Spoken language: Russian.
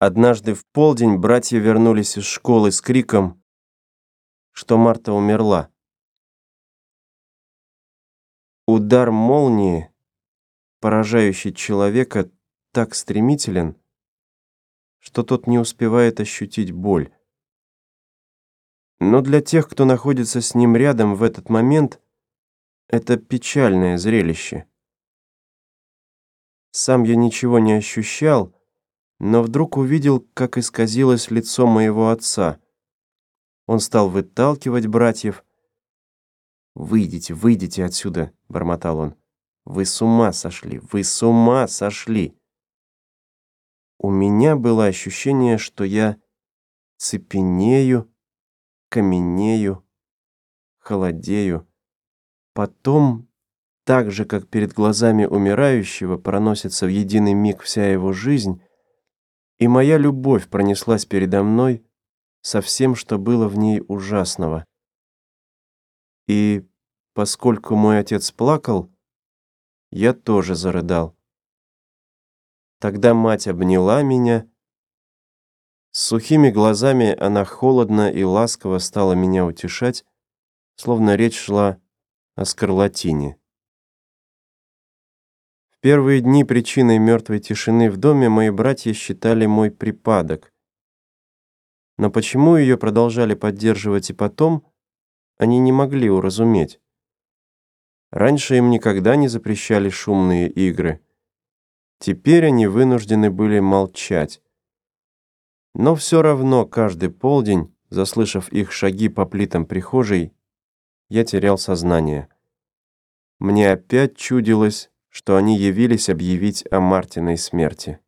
Однажды в полдень братья вернулись из школы с криком, что Марта умерла. Удар молнии, поражающий человека, так стремителен, что тот не успевает ощутить боль. Но для тех, кто находится с ним рядом в этот момент, это печальное зрелище. Сам я ничего не ощущал, но вдруг увидел, как исказилось лицо моего отца. Он стал выталкивать братьев. «Выйдите, выйдите отсюда!» — бормотал он. «Вы с ума сошли! Вы с ума сошли!» У меня было ощущение, что я цепенею, каменею, холодею. Потом, так же, как перед глазами умирающего, проносится в единый миг вся его жизнь, и моя любовь пронеслась передо мной со всем, что было в ней ужасного. И поскольку мой отец плакал, я тоже зарыдал. Тогда мать обняла меня. С сухими глазами она холодно и ласково стала меня утешать, словно речь шла о скарлатине. Первые дни причиной мертвой тишины в доме мои братья считали мой припадок. Но почему ее продолжали поддерживать и потом, они не могли уразуметь. Раньше им никогда не запрещали шумные игры. Теперь они вынуждены были молчать. Но все равно каждый полдень, заслышав их шаги по плитам прихожей, я терял сознание. Мне опять чудилось, что они явились объявить о Мартиной смерти.